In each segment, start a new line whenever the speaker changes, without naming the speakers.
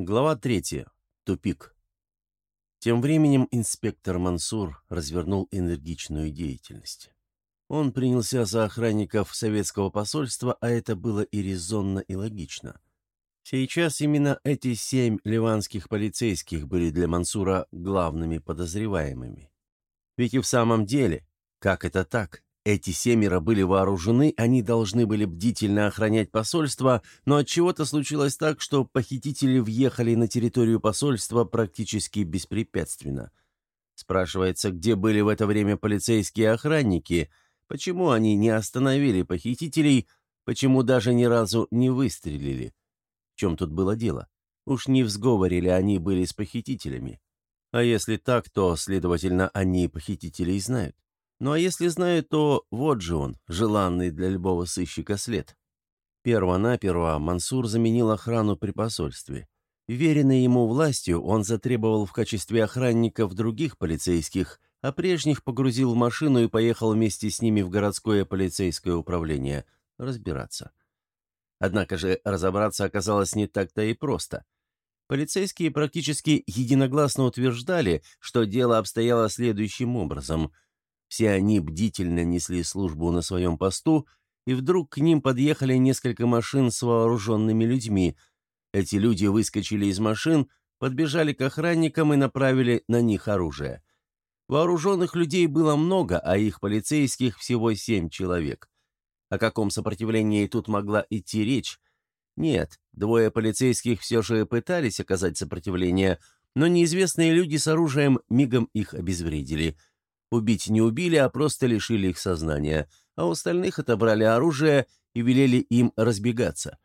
Глава 3. Тупик. Тем временем инспектор Мансур развернул энергичную деятельность. Он принялся за охранников советского посольства, а это было и резонно, и логично. Сейчас именно эти семь ливанских полицейских были для Мансура главными подозреваемыми. Ведь и в самом деле, как это так? Эти семеро были вооружены, они должны были бдительно охранять посольство, но от чего то случилось так, что похитители въехали на территорию посольства практически беспрепятственно. Спрашивается, где были в это время полицейские охранники, почему они не остановили похитителей, почему даже ни разу не выстрелили. В чем тут было дело? Уж не в сговоре ли они были с похитителями? А если так, то, следовательно, они похитителей знают. Ну а если знают, то вот же он, желанный для любого сыщика след. Первонаперво Мансур заменил охрану при посольстве. Веренный ему властью, он затребовал в качестве охранников других полицейских, а прежних погрузил в машину и поехал вместе с ними в городское полицейское управление разбираться. Однако же разобраться оказалось не так-то и просто. Полицейские практически единогласно утверждали, что дело обстояло следующим образом – все они бдительно несли службу на своем посту, и вдруг к ним подъехали несколько машин с вооруженными людьми. Эти люди выскочили из машин, подбежали к охранникам и направили на них оружие. Вооруженных людей было много, а их полицейских всего семь человек. О каком сопротивлении тут могла идти речь? Нет, двое полицейских все же пытались оказать сопротивление, но неизвестные люди с оружием мигом их обезвредили – Убить не убили, а просто лишили их сознания, а у остальных отобрали оружие и велели им разбегаться.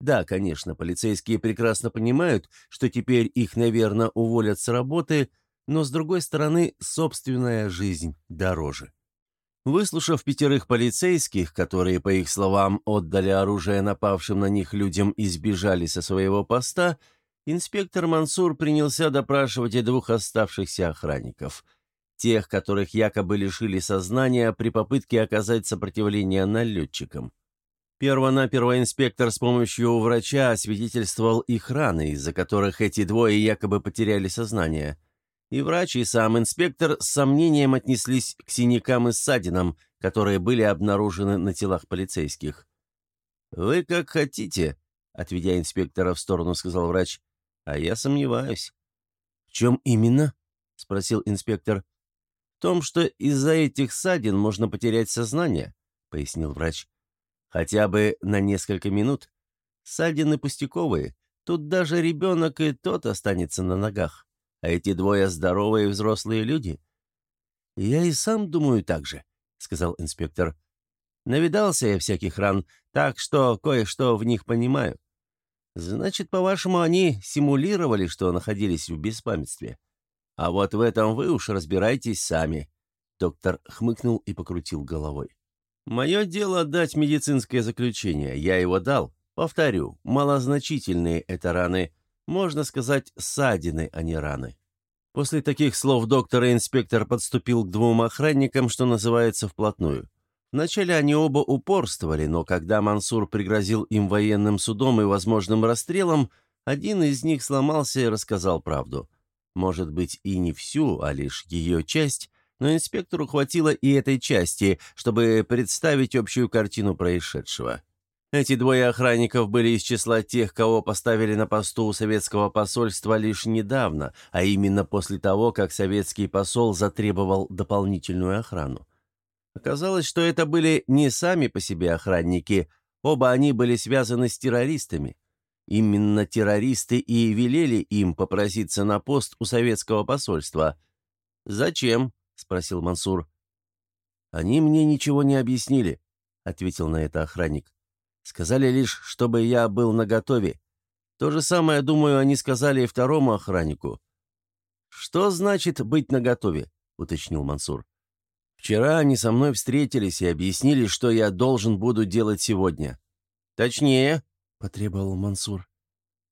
Да, конечно, полицейские прекрасно понимают, что теперь их, наверное, уволят с работы, но, с другой стороны, собственная жизнь дороже. Выслушав пятерых полицейских, которые, по их словам, отдали оружие напавшим на них людям и сбежали со своего поста, инспектор Мансур принялся допрашивать и двух оставшихся охранников – тех, которых якобы лишили сознания при попытке оказать сопротивление налетчикам. Первонаперво инспектор с помощью врача освидетельствовал их раны, из-за которых эти двое якобы потеряли сознание. И врач, и сам инспектор с сомнением отнеслись к синякам и ссадинам, которые были обнаружены на телах полицейских. «Вы как хотите», — отведя инспектора в сторону, сказал врач. «А я сомневаюсь». «В чем именно?» — спросил инспектор. «В том, что из-за этих ссадин можно потерять сознание», — пояснил врач. «Хотя бы на несколько минут. Ссадины пустяковые. Тут даже ребенок и тот останется на ногах. А эти двое здоровые взрослые люди». «Я и сам думаю так же», — сказал инспектор. «Навидался я всяких ран, так что кое-что в них понимаю. Значит, по-вашему, они симулировали, что находились в беспамятстве?» А вот в этом вы уж разбирайтесь сами». Доктор хмыкнул и покрутил головой. «Мое дело дать медицинское заключение. Я его дал. Повторю, малозначительные это раны. Можно сказать, ссадины, а не раны». После таких слов доктора инспектор подступил к двум охранникам, что называется, вплотную. Вначале они оба упорствовали, но когда Мансур пригрозил им военным судом и возможным расстрелом, один из них сломался и рассказал правду. Может быть, и не всю, а лишь ее часть, но инспектору хватило и этой части, чтобы представить общую картину происшедшего. Эти двое охранников были из числа тех, кого поставили на посту у советского посольства лишь недавно, а именно после того, как советский посол затребовал дополнительную охрану. Оказалось, что это были не сами по себе охранники, оба они были связаны с террористами. Именно террористы и велели им попроситься на пост у советского посольства. «Зачем?» — спросил Мансур. «Они мне ничего не объяснили», — ответил на это охранник. «Сказали лишь, чтобы я был наготове. То же самое, думаю, они сказали и второму охраннику». «Что значит быть наготове?» — уточнил Мансур. «Вчера они со мной встретились и объяснили, что я должен буду делать сегодня». «Точнее», — потребовал Мансур.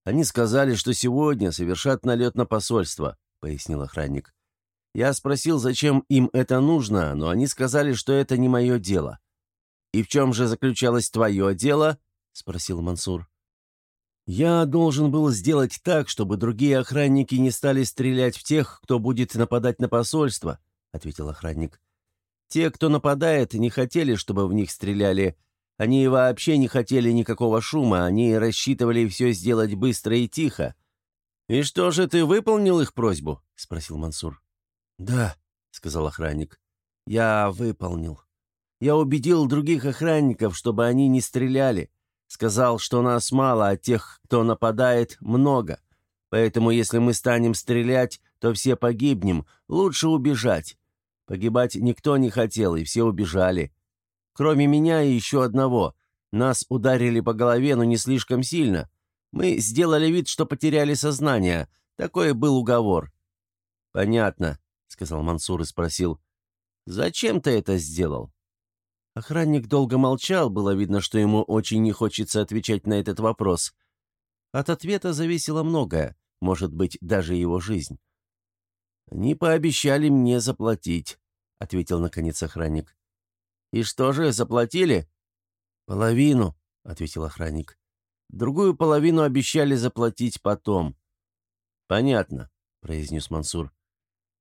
«Они сказали, что сегодня совершат налет на посольство», — пояснил охранник. «Я спросил, зачем им это нужно, но они сказали, что это не мое дело». «И в чем же заключалось твое дело?» — спросил Мансур. «Я должен был сделать так, чтобы другие охранники не стали стрелять в тех, кто будет нападать на посольство», — ответил охранник. «Те, кто нападает, не хотели, чтобы в них стреляли. Они вообще не хотели никакого шума, они рассчитывали все сделать быстро и тихо». «И что же, ты выполнил их просьбу?» — спросил Мансур. «Да», — сказал охранник. «Я выполнил. Я убедил других охранников, чтобы они не стреляли. Сказал, что нас мало, а тех, кто нападает, много. Поэтому если мы станем стрелять, то все погибнем. Лучше убежать. Погибать никто не хотел, и все убежали. Кроме меня и еще одного. Нас ударили по голове, но не слишком сильно. Мы сделали вид, что потеряли сознание. Такой был уговор». «Понятно», — сказал Мансур и спросил. «Зачем ты это сделал?» Охранник долго молчал, было видно, что ему очень не хочется отвечать на этот вопрос. От ответа зависело многое, может быть, даже его жизнь. «Они пообещали мне заплатить», — ответил наконец охранник. «И что же, заплатили?» «Половину», — ответил охранник. «Другую половину обещали заплатить потом». «Понятно», — произнес Мансур.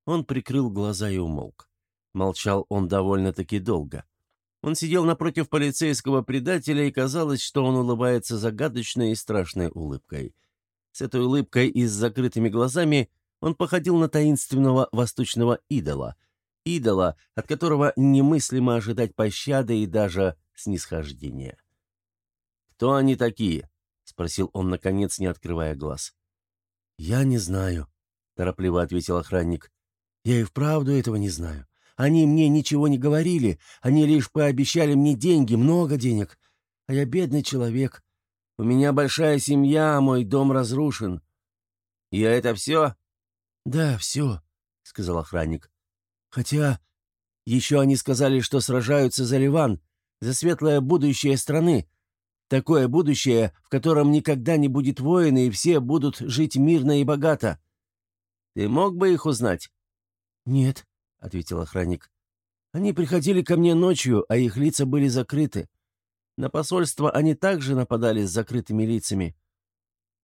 Он прикрыл глаза и умолк. Молчал он довольно-таки долго. Он сидел напротив полицейского предателя, и казалось, что он улыбается загадочной и страшной улыбкой. С этой улыбкой и с закрытыми глазами он походил на таинственного восточного идола. Идола, от которого немыслимо ожидать пощады и даже снисхождения. «Кто они такие?» — спросил он, наконец, не открывая глаз. «Я не знаю», — торопливо ответил охранник. «Я и вправду этого не знаю. Они мне ничего не говорили, они лишь пообещали мне деньги, много денег. А я бедный человек. У меня большая семья, мой дом разрушен». «И это все?» «Да, все», — сказал охранник. «Хотя еще они сказали, что сражаются за Ливан, за светлое будущее страны. Такое будущее, в котором никогда не будет войны, и все будут жить мирно и богато. Ты мог бы их узнать?» «Нет», ответил охранник. «Они приходили ко мне ночью, а их лица были закрыты. На посольство они также нападали с закрытыми лицами».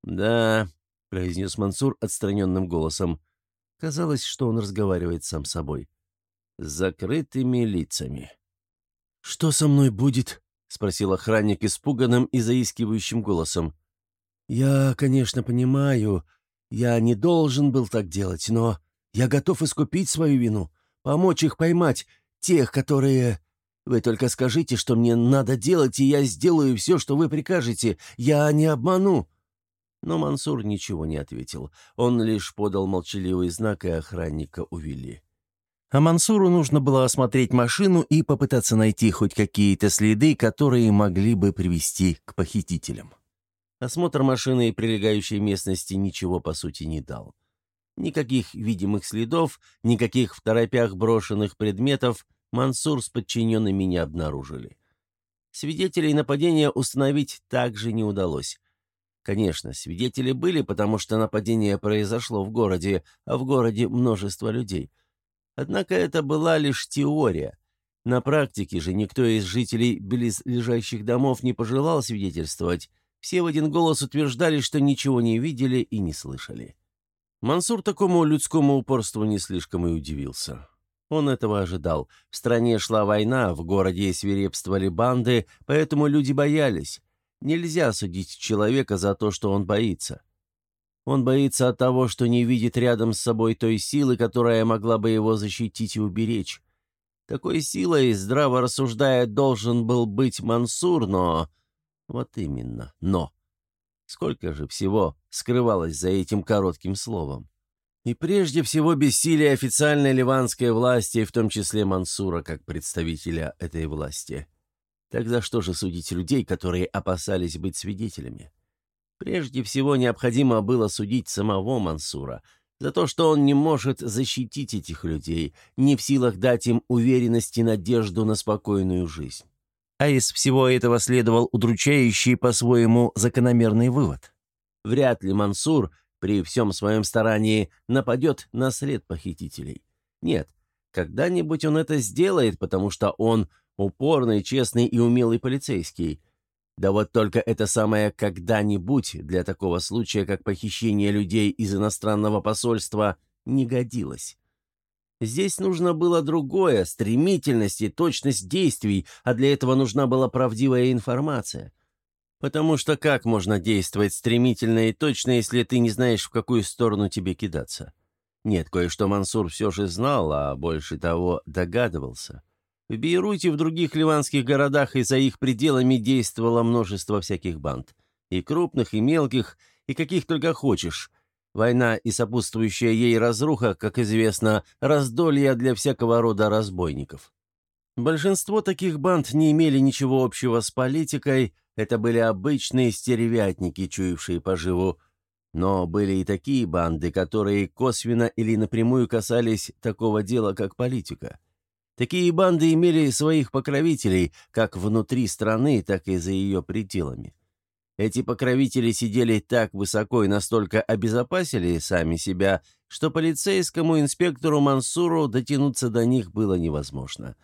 «Да», — произнес Мансур отстраненным голосом. Казалось, что он разговаривает сам с собой. «С закрытыми лицами». «Что со мной будет?» — спросил охранник испуганным и заискивающим голосом. «Я, конечно, понимаю, я не должен был так делать, но я готов искупить свою вину. Помочь их поймать, тех, которые... Вы только скажите, что мне надо делать, и я сделаю все, что вы прикажете. Я не обману». Но Мансур ничего не ответил. Он лишь подал молчаливый знак, и охранника увели. А Мансуру нужно было осмотреть машину и попытаться найти хоть какие-то следы, которые могли бы привести к похитителям. Осмотр машины и прилегающей местности ничего, по сути, не дал. Никаких видимых следов, никаких в торопях брошенных предметов Мансур с подчиненными не обнаружили. Свидетелей нападения установить также не удалось. Конечно, свидетели были, потому что нападение произошло в городе, а в городе множество людей. Однако это была лишь теория. На практике же никто из жителей близлежащих домов не пожелал свидетельствовать. Все в один голос утверждали, что ничего не видели и не слышали. Мансур такому людскому упорству не слишком и удивился. Он этого ожидал. В стране шла война, в городе свирепствовали банды, поэтому люди боялись. Нельзя судить человека за то, что он боится. Он боится от того, что не видит рядом с собой той силы, которая могла бы его защитить и уберечь. Такой силой, здраво рассуждая, должен был быть Мансур, но... Вот именно, но. Сколько же всего скрывалось за этим коротким словом? И прежде всего бессилие официальной ливанской власти, в том числе Мансура как представителя этой власти. Тогда что же судить людей, которые опасались быть свидетелями? Прежде всего необходимо было судить самого Мансура за то, что он не может защитить этих людей, не в силах дать им уверенность и надежду на спокойную жизнь. А из всего этого следовал удручающий по-своему закономерный вывод. Вряд ли Мансур при всем своем старании нападет на след похитителей. Нет, когда-нибудь он это сделает, потому что он упорный, честный и умелый полицейский. Да вот только это самое «когда-нибудь» для такого случая, как похищение людей из иностранного посольства, не годилось. Здесь нужно было другое, стремительность и точность действий, а для этого нужна была правдивая информация. Потому что как можно действовать стремительно и точно, если ты не знаешь, в какую сторону тебе кидаться? Нет, кое-что Мансур все же знал, а больше того догадывался. В Бейруте в других ливанских городах и за их пределами действовало множество всяких банд. И крупных, и мелких, и каких только хочешь. Война и сопутствующая ей разруха, как известно, раздолье для всякого рода разбойников. Большинство таких банд не имели ничего общего с политикой, это были обычные стервятники, чуявшие поживу. Но были и такие банды, которые косвенно или напрямую касались такого дела, как политика. Такие банды имели своих покровителей как внутри страны, так и за ее пределами. Эти покровители сидели так высоко и настолько обезопасили сами себя, что полицейскому инспектору Мансуру дотянуться до них было невозможно.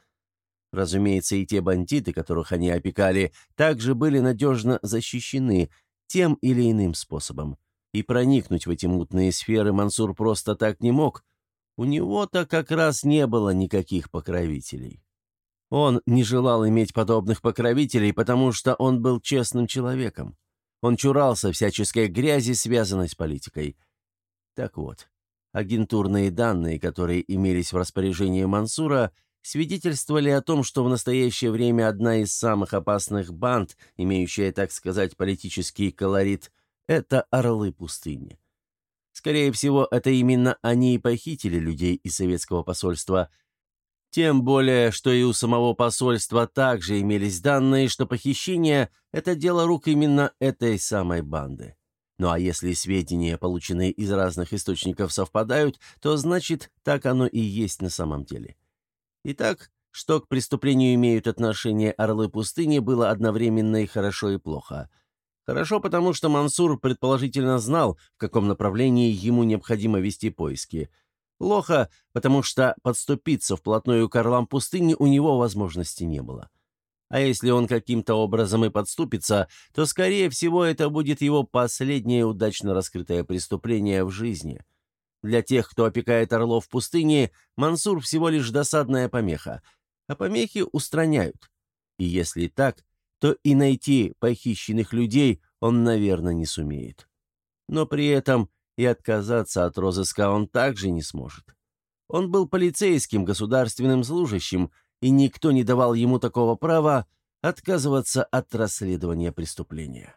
Разумеется, и те бандиты, которых они опекали, также были надежно защищены тем или иным способом. И проникнуть в эти мутные сферы Мансур просто так не мог – у него-то как раз не было никаких покровителей. Он не желал иметь подобных покровителей, потому что он был честным человеком. Он чурался всяческой грязи, связанной с политикой. Так вот, агентурные данные, которые имелись в распоряжении Мансура, свидетельствовали о том, что в настоящее время одна из самых опасных банд, имеющая, так сказать, политический колорит, это «Орлы пустыни». Скорее всего, это именно они и похитили людей из советского посольства. Тем более, что и у самого посольства также имелись данные, что похищение – это дело рук именно этой самой банды. Ну а если сведения, полученные из разных источников, совпадают, то значит, так оно и есть на самом деле. Итак, что к преступлению имеют отношение орлы пустыни, было одновременно и хорошо, и плохо – Хорошо, потому что Мансур предположительно знал, в каком направлении ему необходимо вести поиски. Плохо, потому что подступиться вплотную к орлам пустыни у него возможности не было. А если он каким-то образом и подступится, то, скорее всего, это будет его последнее удачно раскрытое преступление в жизни. Для тех, кто опекает орлов в пустыне, Мансур всего лишь досадная помеха, а помехи устраняют. И если так, то и найти похищенных людей он, наверное, не сумеет. Но при этом и отказаться от розыска он также не сможет. Он был полицейским государственным служащим, и никто не давал ему такого права отказываться от расследования преступления.